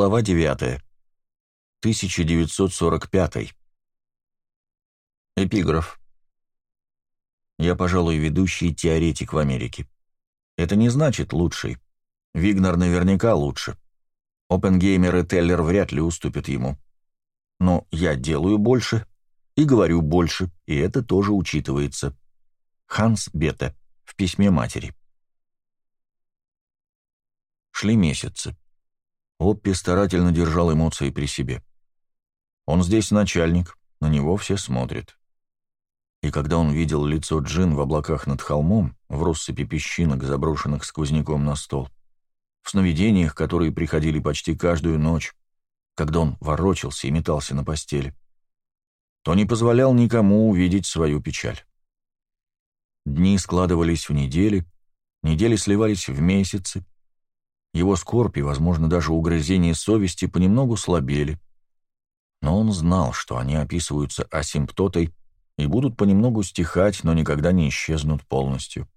Глава 9. 1945. Эпиграф. Я, пожалуй, ведущий теоретик в Америке. Это не значит лучший. Вигнер наверняка лучше. Опенгеймер и Теллер вряд ли уступят ему. Но я делаю больше и говорю больше, и это тоже учитывается. Ханс Бете в письме матери. Шли месяцы. Оппи старательно держал эмоции при себе. Он здесь начальник, на него все смотрят. И когда он видел лицо Джин в облаках над холмом, в россыпи песчинок, заброшенных сквозняком на стол, в сновидениях, которые приходили почти каждую ночь, когда он ворочался и метался на постели, то не позволял никому увидеть свою печаль. Дни складывались в недели, недели сливались в месяцы, его скорбь и, возможно, даже угрызение совести понемногу слабели. Но он знал, что они описываются асимптотой и будут понемногу стихать, но никогда не исчезнут полностью.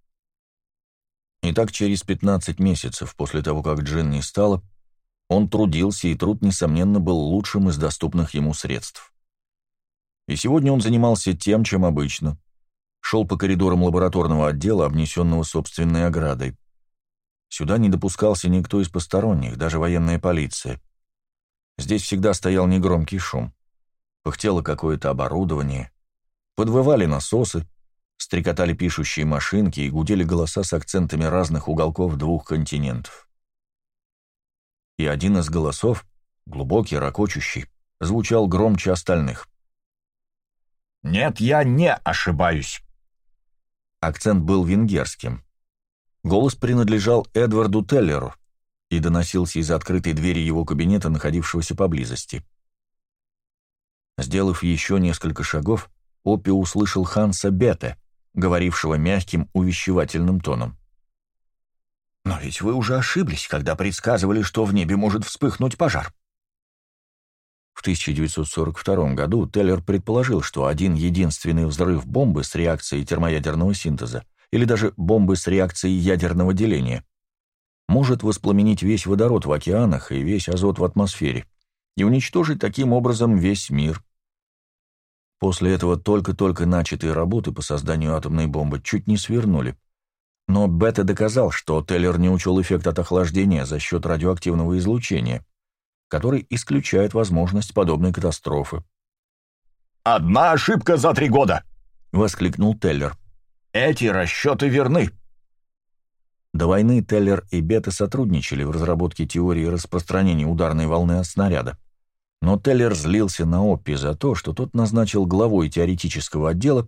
И так через 15 месяцев после того, как Джин не стало, он трудился, и труд, несомненно, был лучшим из доступных ему средств. И сегодня он занимался тем, чем обычно. Шел по коридорам лабораторного отдела, обнесенного собственной оградой. Сюда не допускался никто из посторонних, даже военная полиция. Здесь всегда стоял негромкий шум. Пыхтело какое-то оборудование. Подвывали насосы, стрекотали пишущие машинки и гудели голоса с акцентами разных уголков двух континентов. И один из голосов, глубокий, ракочущий, звучал громче остальных. «Нет, я не ошибаюсь!» Акцент был венгерским. Голос принадлежал Эдварду Теллеру и доносился из открытой двери его кабинета, находившегося поблизости. Сделав еще несколько шагов, Оппи услышал Ханса Бете, говорившего мягким, увещевательным тоном. «Но ведь вы уже ошиблись, когда предсказывали, что в небе может вспыхнуть пожар». В 1942 году Теллер предположил, что один единственный взрыв бомбы с реакцией термоядерного синтеза или даже бомбы с реакцией ядерного деления, может воспламенить весь водород в океанах и весь азот в атмосфере и уничтожить таким образом весь мир. После этого только-только начатые работы по созданию атомной бомбы чуть не свернули. Но Бета доказал, что Теллер не учел эффект от охлаждения за счет радиоактивного излучения, который исключает возможность подобной катастрофы. «Одна ошибка за три года!» — воскликнул Теллер. Эти расчеты верны. До войны Теллер и Бета сотрудничали в разработке теории распространения ударной волны от снаряда. Но Теллер злился на Оппи за то, что тот назначил главой теоретического отдела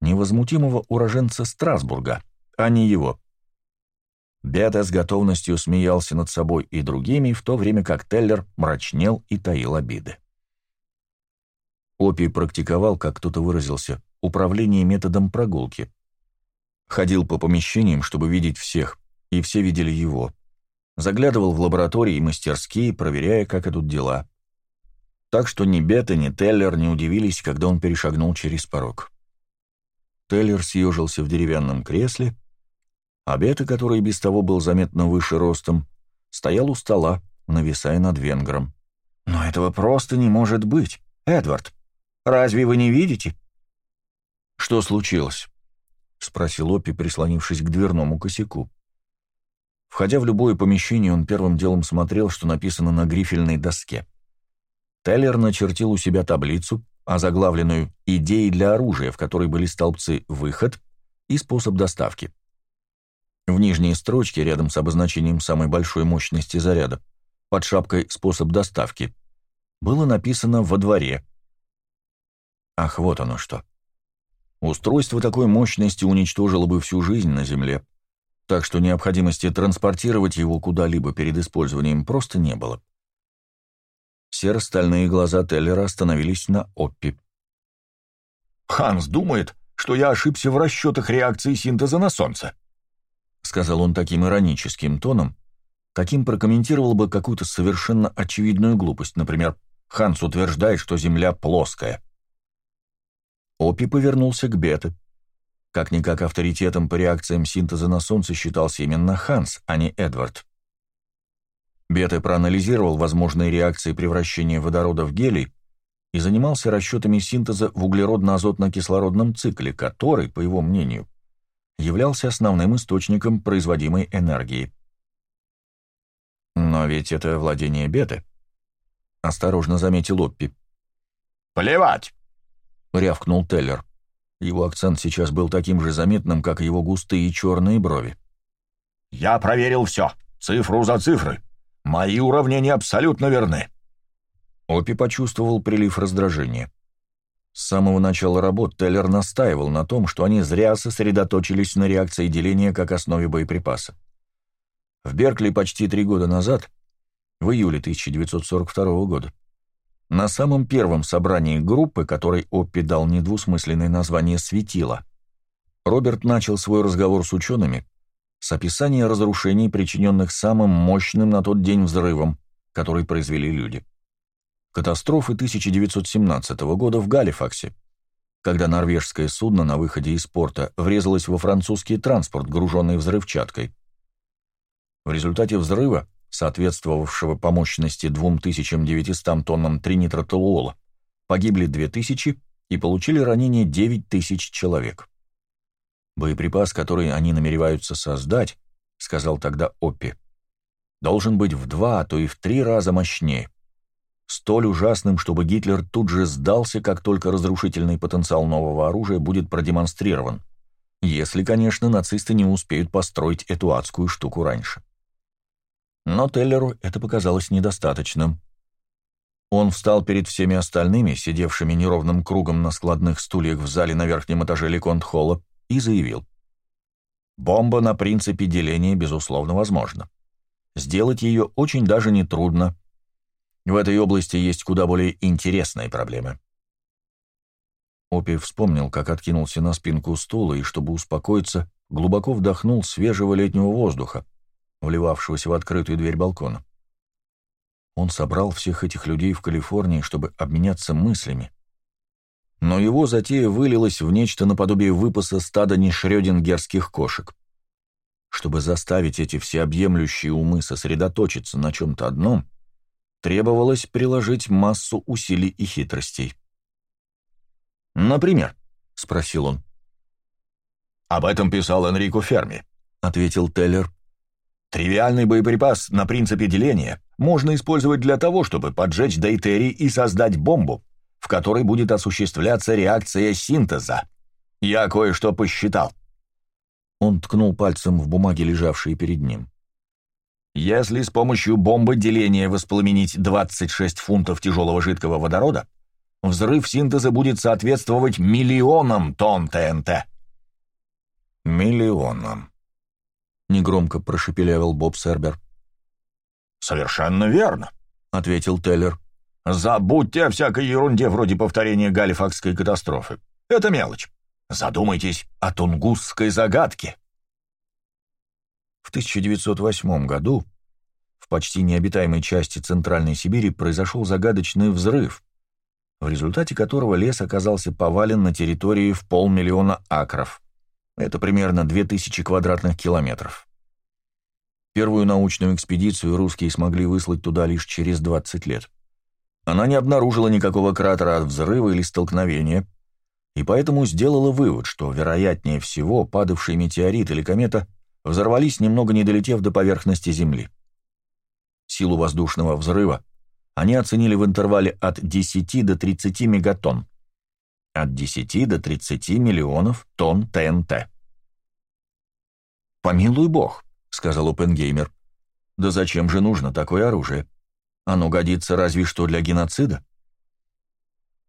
невозмутимого уроженца Страсбурга, а не его. Бета с готовностью смеялся над собой и другими, в то время как Теллер мрачнел и таил обиды. Оппи практиковал, как кто-то выразился, управление методом прогулки. Ходил по помещениям, чтобы видеть всех, и все видели его. Заглядывал в лаборатории и мастерские, проверяя, как идут дела. Так что ни Бета, ни Теллер не удивились, когда он перешагнул через порог. Теллер съежился в деревянном кресле, а Бета, который без того был заметно выше ростом, стоял у стола, нависая над венгром. «Но этого просто не может быть, Эдвард. Разве вы не видите?» «Что случилось?» — спросил Оппи, прислонившись к дверному косяку. Входя в любое помещение, он первым делом смотрел, что написано на грифельной доске. Теллер начертил у себя таблицу, озаглавленную «Идеи для оружия», в которой были столбцы «Выход» и «Способ доставки». В нижней строчке, рядом с обозначением самой большой мощности заряда, под шапкой «Способ доставки», было написано «Во дворе». Ах, вот оно что. Устройство такой мощности уничтожило бы всю жизнь на Земле, так что необходимости транспортировать его куда-либо перед использованием просто не было. Серо-стальные глаза Теллера остановились на Оппи. «Ханс думает, что я ошибся в расчетах реакции синтеза на Солнце», сказал он таким ироническим тоном, каким прокомментировал бы какую-то совершенно очевидную глупость. Например, Ханс утверждает, что Земля плоская. Опи повернулся к Бете. Как-никак авторитетом по реакциям синтеза на Солнце считался именно Ханс, а не Эдвард. Бета проанализировал возможные реакции превращения водорода в гелий и занимался расчетами синтеза в углеродно-азотно-кислородном цикле, который, по его мнению, являлся основным источником производимой энергии. «Но ведь это владение беты», — осторожно заметил Оппи. «Плевать!» — рявкнул Теллер. Его акцент сейчас был таким же заметным, как и его густые черные брови. «Я проверил все, цифру за цифрой. Мои уравнения абсолютно верны». Опи почувствовал прилив раздражения. С самого начала работ Теллер настаивал на том, что они зря сосредоточились на реакции деления как основе боеприпаса. В Беркли почти три года назад, в июле 1942 года, на самом первом собрании группы, которой Оппи дал недвусмысленное название «Светило», Роберт начал свой разговор с учеными с описания разрушений, причиненных самым мощным на тот день взрывом, который произвели люди. Катастрофы 1917 года в Галифаксе, когда норвежское судно на выходе из порта врезалось во французский транспорт, груженный взрывчаткой. В результате взрыва, соответствовавшего по мощности 2900 тоннам тринитротолуола, погибли 2000 и получили ранения 9000 человек. Боеприпас, который они намереваются создать, сказал тогда Оппи, должен быть в два, а то и в три раза мощнее. Столь ужасным, чтобы Гитлер тут же сдался, как только разрушительный потенциал нового оружия будет продемонстрирован. Если, конечно, нацисты не успеют построить эту адскую штуку раньше. Но Теллеру это показалось недостаточным. Он встал перед всеми остальными, сидевшими неровным кругом на складных стульях в зале на верхнем этаже Леконт-холла, и заявил. «Бомба на принципе деления, безусловно, возможна. Сделать ее очень даже нетрудно. В этой области есть куда более интересные проблемы». Опи вспомнил, как откинулся на спинку стула и, чтобы успокоиться, глубоко вдохнул свежего летнего воздуха, вливавшегося в открытую дверь балкона. Он собрал всех этих людей в Калифорнии, чтобы обменяться мыслями, но его затея вылилась в нечто наподобие выпаса стада нешрёдингерских кошек. Чтобы заставить эти всеобъемлющие умы сосредоточиться на чем-то одном, требовалось приложить массу усилий и хитростей. «Например?» — спросил он. «Об этом писал Энрико Ферми», — ответил Теллер. «Тривиальный боеприпас на принципе деления можно использовать для того, чтобы поджечь дейтерий и создать бомбу, в которой будет осуществляться реакция синтеза. Я кое-что посчитал». Он ткнул пальцем в бумаги, лежавшие перед ним. «Если с помощью бомбы деления воспламенить 26 фунтов тяжелого жидкого водорода, взрыв синтеза будет соответствовать миллионам тонн ТНТ». «Миллионам», — негромко прошепелявил Боб Сербер. «Совершенно верно», — ответил Теллер. Забудьте о всякой ерунде вроде повторения Галифакской катастрофы. Это мелочь. Задумайтесь о Тунгусской загадке. В 1908 году в почти необитаемой части Центральной Сибири произошел загадочный взрыв, в результате которого лес оказался повален на территории в полмиллиона акров. Это примерно 2000 квадратных километров. Первую научную экспедицию русские смогли выслать туда лишь через 20 лет. Она не обнаружила никакого кратера от взрыва или столкновения, и поэтому сделала вывод, что, вероятнее всего, падавший метеорит или комета взорвались, немного не долетев до поверхности Земли. Силу воздушного взрыва они оценили в интервале от 10 до 30 мегатонн, от 10 до 30 миллионов тонн ТНТ. «Помилуй бог», — сказал Опенгеймер. «Да зачем же нужно такое оружие? Оно годится разве что для геноцида.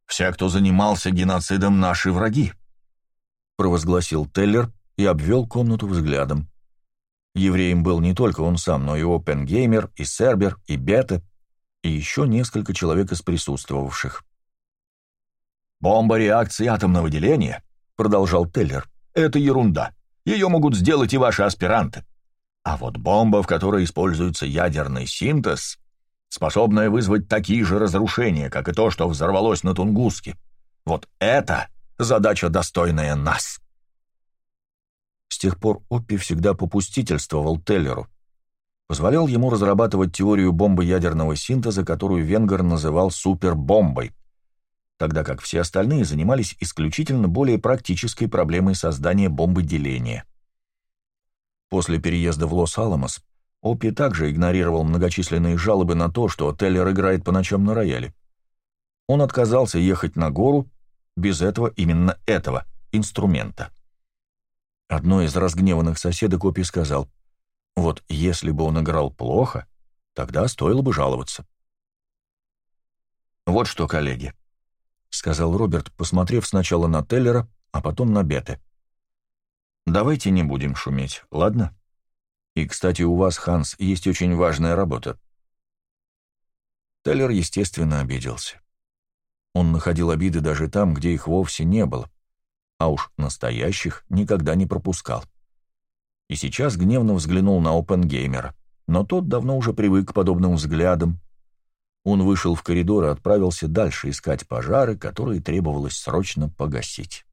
«Все, кто занимался геноцидом, наши враги», — провозгласил Теллер и обвел комнату взглядом. Евреем был не только он сам, но и Опенгеймер, и Сербер, и Бета, и еще несколько человек из присутствовавших. «Бомба реакции атомного деления», — продолжал Теллер, — «это ерунда. Ее могут сделать и ваши аспиранты. А вот бомба, в которой используется ядерный синтез, способное вызвать такие же разрушения, как и то, что взорвалось на Тунгуске. Вот это задача, достойная нас. С тех пор Оппи всегда попустительствовал Теллеру. позволял ему разрабатывать теорию бомбы ядерного синтеза, которую венгр называл супербомбой, тогда как все остальные занимались исключительно более практической проблемой создания бомбы деления. После переезда в Лос-Аламос Оппи также игнорировал многочисленные жалобы на то, что Теллер играет по ночам на рояле. Он отказался ехать на гору без этого, именно этого, инструмента. Одной из разгневанных соседок Оппи сказал, «Вот если бы он играл плохо, тогда стоило бы жаловаться». «Вот что, коллеги», — сказал Роберт, посмотрев сначала на Теллера, а потом на Бете. «Давайте не будем шуметь, ладно? И, кстати, у вас, Ханс, есть очень важная работа». Теллер, естественно, обиделся. Он находил обиды даже там, где их вовсе не было, а уж настоящих никогда не пропускал. И сейчас гневно взглянул на Опенгеймера, но тот давно уже привык к подобным взглядам. Он вышел в коридор и отправился дальше искать пожары, которые требовалось срочно погасить.